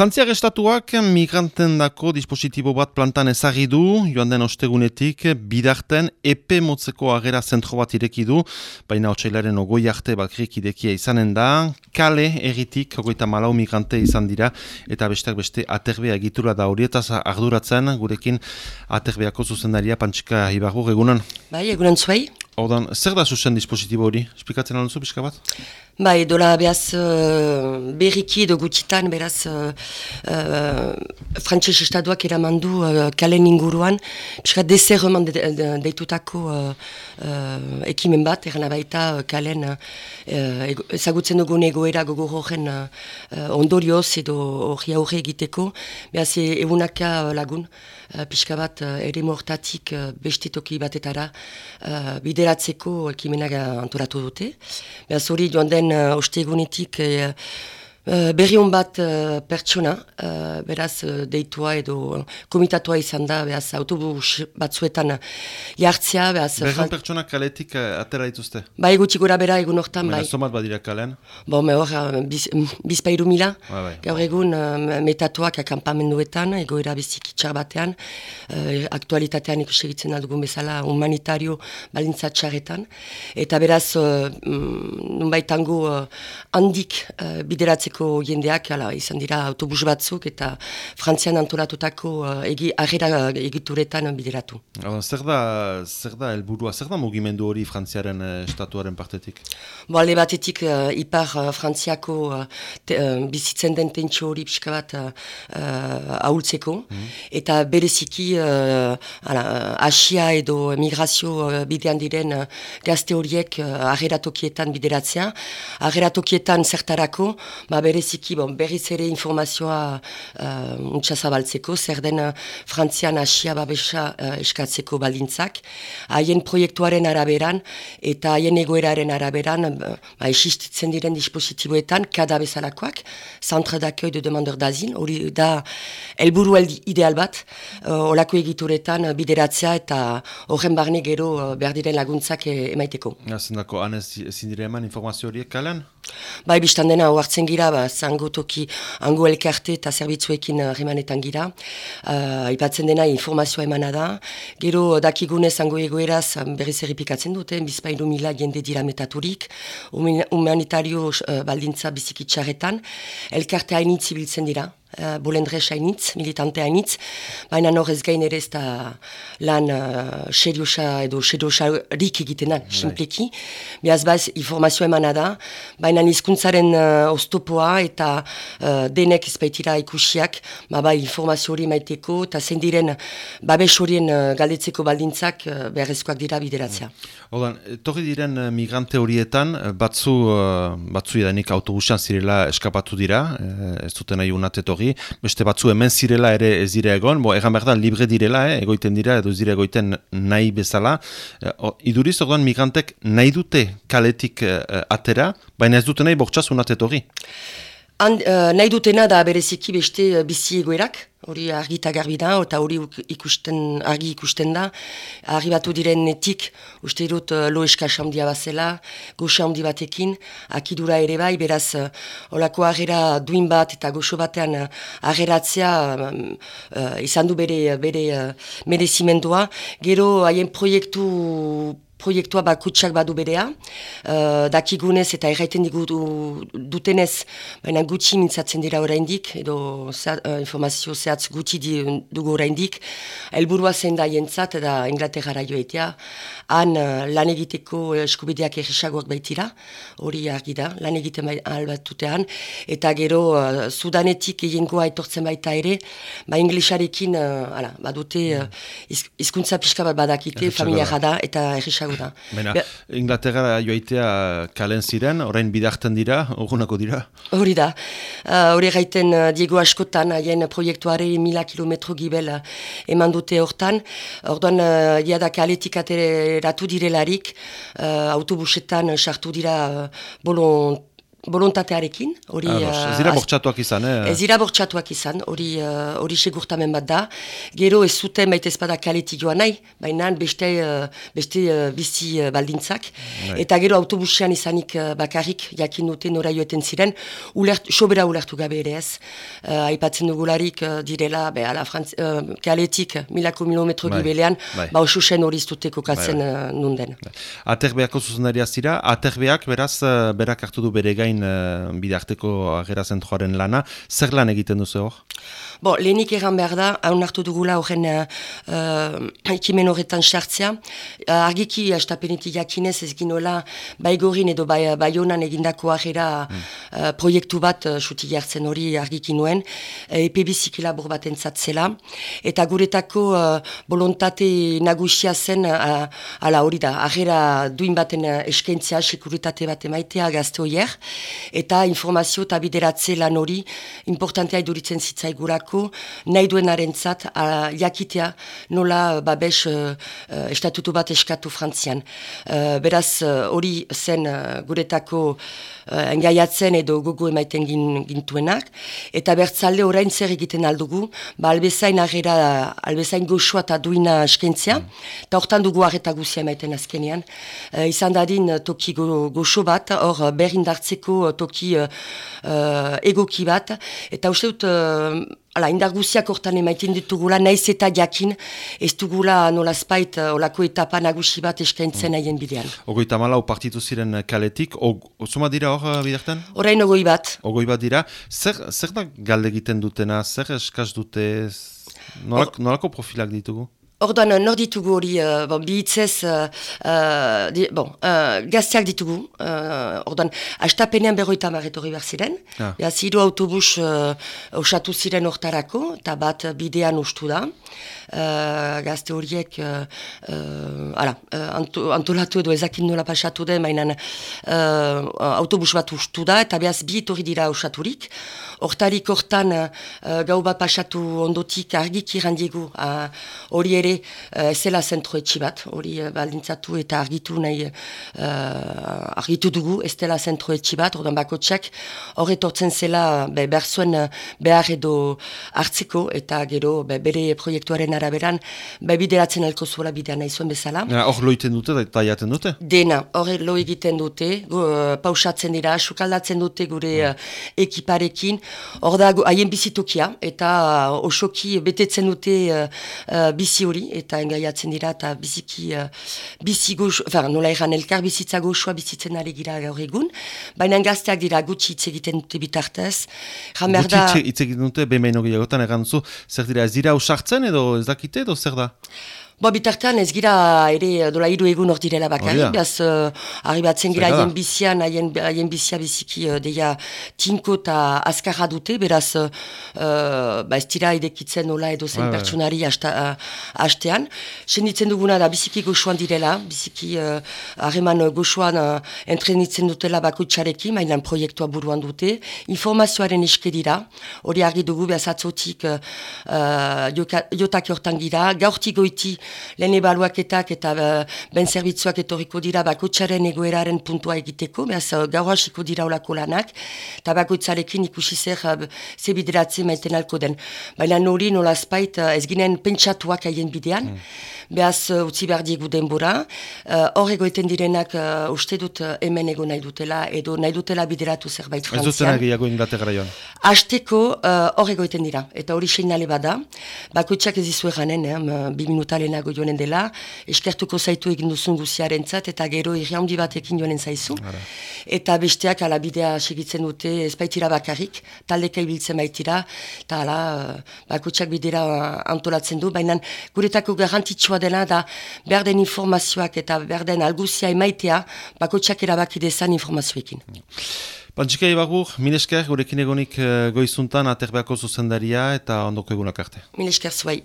Frantziak estatuak migranten dako dispositibo bat plantan ezagidu, joan den ostegunetik, bidarten epe motzeko agera zentro bat ireki du, baina otxailaren ogoi arte bakrik idekia izanen da, kale erritik ogoita malau migrante izan dira, eta besteak beste aterbea egitura da horietaz arduratzen, gurekin aterbeako zuzendaria pantxika ibarru egunan. Bai, egunan zuei. Ordan, zer da zuzen dispositibo hori? Esplikatzen alonzu, pixka bat? Bai, dola behaz uh, berriki edo gutitan, beraz uh, uh, frantxez estatuak eramandu uh, kalen inguruan, pixka deserreman de, de, deitutako uh, uh, ekimen bat, erana baita uh, kalen uh, ezagutzen dugun egoera gogor horren uh, ondorioz edo hori aurre egiteko, behaz egunaka lagun, uh, pixka bat uh, ere mortatik uh, bestetoki batetara uh, bideratzeko ekimenak antolatu dute. Behaz hori joan den uh, ostegunetik uh, Uh, berri hon bat uh, pertsona, uh, beraz uh, deitua edo komitatua izan da, beraz autobus batzuetan jartzia. Berri hon pertsona kaletik uh, atera dituzte? Bai, gutxi gura bera egun hortan, bai. Somat badira kalen? Bo, me hor, biz, bizpairu mila. Ba, bai. Gaur egun uh, metatuak akampamenduetan, egoera biziki txar batean, aktualitatean ikusi egitzen dugun bezala humanitario balintza txarretan. Eta beraz, uh, nunbaitango uh, handik uh, bideratzen Frantziako jendeak ala, izan dira autobus batzuk eta Frantzian antolatutako uh, egi, arrera egituretan bideratu. zer da, zer da elburua, zer da mugimendu hori Frantziaren uh, estatuaren partetik? Bo, ale batetik uh, ipar uh, Frantziako uh, uh, bizitzen den tentxo hori pixka bat uh, ahultzeko mhm. eta bereziki uh, ala, Asia edo migrazio uh, bidean diren uh, gazte horiek uh, arreratokietan bideratzea. Arreratokietan zertarako, ba, bereziki bon, berriz ere informazioa uh, untsa zabaltzeko, zer den uh, frantzian asia babesa uh, eskatzeko baldintzak, haien proiektuaren araberan eta haien egoeraren araberan uh, esistitzen diren dispositiboetan kada bezalakoak, Centre d'accueil de demandeur d'azil, hori da helburu ideal bat, uh, olako egituretan uh, bideratzea eta horren barne gero uh, behar diren laguntzak e, emaiteko. Zendako, anez zindire eman informazio horiek kalen? Bai, biztan dena, oartzen gira, ba, zango toki, ango elkarte eta zerbitzuekin remanetan gira. Uh, aipatzen dena, informazioa emana da. Gero, dakigunez, zango egoeraz, berriz erripikatzen dute, bizpailu mila jende dira metaturik, humanitario uh, baldintza bizikitxarretan. Elkarte hainitzi biltzen dira, uh, bolendre sainitz, militante hainitz, baina horrez gain ere ez da lan uh, seriosa edo seriosa rik egiten da, simpleki. Beaz baz, informazio emana da, baina nizkuntzaren uh, oztopoa eta uh, denek izbaitira ikusiak, ba, ba informazio hori maiteko, eta zein diren babes horien uh, galdetzeko baldintzak uh, beharrezkoak dira bideratzea. Mm. torri diren migrante horietan, batzu, uh, batzu edanik autobusan zirela eskapatu dira, ez duten nahi unateto beste batzu hemen zirela ere ez dira egon, bo, egan behar da, libre direla, eh, egoiten dira, edo zire egoiten nahi bezala. E, iduriz, orduan, migrantek nahi dute kaletik eh, atera, baina ez dute nahi bortxasun atetori. And, uh, nahi dutena da bereziki beste uh, bizi egoerak, hori argi eta garbi da, eta hori ikusten, argi ikusten da. Argi batu direnetik, uste dut uh, lo eskasa bazela, goxa handi batekin, akidura ere bai, beraz, uh, olako agera duin bat eta goxo batean uh, ageratzea uh, izan du bere, bere uh, merezimendua. Gero haien proiektu proiektua bakutsak badu berea, uh, dakigunez eta erraiten digu dutenez, baina gutxi mintzatzen dira oraindik, edo uh, informazio zehatz gutxi di, dugu oraindik, helburua zen da jentzat, eta Inglaterra joetea, han uh, lan egiteko eskubideak erresagoak baitira, hori argi da, lan egiten bai albatutean, eta gero uh, sudanetik egingoa etortzen baita ere, ba inglesarekin, uh, ala, badute, uh, izkuntza pixka bat badakite, familia da, eta erresagoak da. Baina, Inglaterra joaitea kalen ziren, orain bidartan dira, orgunako dira? Hori da. Uh, hori uh, gaiten uh, Diego Askotan, haien proiektuare mila kilometro gibel uh, eman dute hortan. Orduan, uh, jada kaletik ateratu direlarik, uh, autobusetan sartu dira uh, bolon volontatearekin. Hori, ez dira bortxatuak izan, eh? Ez dira bortxatuak izan, hori, hori segurtamen bat da. Gero ez zuten baita ezpada kaletik joan nahi, baina beste, beste bizi baldintzak. Bai. Eta gero autobusean izanik bakarrik, jakin dute nora joeten ziren, ulert, sobera ulertu gabe ere ez. aipatzen dugularik direla, be, ala, frantz, kaletik milako kilometro bai. gibelean, bai. ba osusen hori iztute kokatzen bai, bai. nunden. Bai. Aterbeako zuzendaria zira, aterbeak beraz, berak hartu du bere gain uh, bidarteko agera zentroaren lana, zer lan egiten duzu hor? Bo, lehenik egan behar da, haun hartu dugula horren uh, ekimen horretan sartzea. Uh, argiki, estapenetik jakinez ez ginoela baigorin edo bai, baionan egindako agera mm. uh, proiektu bat uh, suti jartzen hori argiki nuen, uh, epe bizikila bor bat entzatzela. Eta guretako uh, volontate nagusia zen, uh, ala hori da, agera duin baten uh, eskentzea, sekuritate bat emaitea gazte hoier, eta informazio eta bideratze lan hori importantea iduritzen zitzaigurako nahi duenaren jakitea nola babes uh, estatutu bat eskatu frantzian. Uh, beraz, hori zen uh, guretako uh, engaiatzen edo gogo emaiten gin, gintuenak, eta bertzalde orain zer egiten aldugu, ba albezain agera, albezain goxoa eta duina eskentzia, eta hortan dugu arreta guzia emaiten azkenean. Uh, izan dadin toki go, goxo bat, hor berrindartzeko toki uh, egoki bat, eta uste dut, Hala, indar guziak hortan emaiten ditugula, naiz eta jakin, ez dugula nola spait, eh, olako etapa nagusi bat eskaintzen haien bidean. Ogoi malau partitu ziren kaletik, ozuma dira hor eh, biderten? Horain ogoi bat. Ogoi bat dira. Zer, zer da galde egiten dutena, zer eskaz dute, nolako, nolako profilak ditugu? Orduan, nor ditugu hori, uh, bon, bihitzez, uh, uh, di, bon, uh, gazteak ditugu. Uh, orduan, astapenean berroita marretorri behar ziren. Ah. Beaz, hiru autobus uh, osatu ziren hortarako, eta bat bidean ustu da. Uh, gazte horiek uh, uh, ala, uh, antolatu edo ezakin nola pasatu den, mainan uh, autobus bat ustu da, eta behaz bi hori dira osaturik. Hortarik hortan uh, gau bat pasatu ondotik argik irandiegu hori ere uh, zela zentro etxi bat, hori uh, baldintzatu eta argitu nahi uh, argitu dugu ez dela zentro etxi bat, ordan bako txek horretortzen zela be, berzuen behar edo hartzeko eta gero be, bere proiektuaren araberan be, bideratzen elko zuela bidea nahi zuen bezala. Hor loiten dute eta jaten dute? Dena, hor lo egiten dute, uh, pausatzen dira, sukaldatzen dute gure uh, ekiparekin, Hor da, haien bizitokia, eta uh, osoki betetzen dute uh, bizi hori, eta engaiatzen dira, eta biziki, uh, bizi goxo, nola egan elkar bizitza goxoa bizitzen ari gira gaur egun, baina gazteak dira gutxi hitz egiten dute bitartez. Gutxi hitz egiten dute, behin gehiagotan egan zu, zer dira ez dira usartzen edo ez dakite edo zer da? Bo, bitartean ez gira ere dola hiru egun hor direla bakarri, oh, behaz uh, arribatzen gira haien bizian, haien bizia biziki uh, deia tinko eta azkarra dute, beraz uh, ba ez dira idekitzen nola edo zen pertsonari hastean. Senditzen duguna da biziki goxuan direla, biziki harreman uh, goxuan uh, entrenitzen dutela bakutsarekin, mainan proiektua buruan dute, informazioaren eske dira, hori argi dugu behaz atzotik uh, uh, jotak hortan gira, gaurti goiti lehen ebaluaketak eta uh, ben zerbitzuak etorriko dira bakotxaren egoeraren puntua egiteko, behaz uh, gaur hasiko dira olako lanak, eta bakotxarekin ikusi zer uh, ze bideratzen maiten alko den. Baina nori nola spait uh, ez ginen pentsatuak haien bidean, mm. behaz uh, utzi behar diegu denbora, hor uh, egoeten direnak uh, uste dut hemen ego nahi dutela, edo nahi dutela bideratu zerbait frantzian. Ez dutena gehiago Inglaterra joan? Azteko hor uh, egoeten dira, eta hori seinale bada, bakotxak ez izu eganen, eh, bi minutalena lehenago joanen dela, eskertuko zaitu egin duzun guziaren zat, eta gero irriaundi batekin joanen zaizu. Eta besteak alabidea segitzen dute ezpaitira bakarrik, taldeka ibiltzen baitira, eta ala, bakotxak bidera antolatzen du, baina guretako garantitxoa dela da berden informazioak eta berden alguzia emaitea bakotxak erabakidezan informazioekin. Pantzika Ibagur, minesker gurekin egonik uh, goizuntan aterbeako zuzendaria eta ondoko egunak arte. Minesker zuai.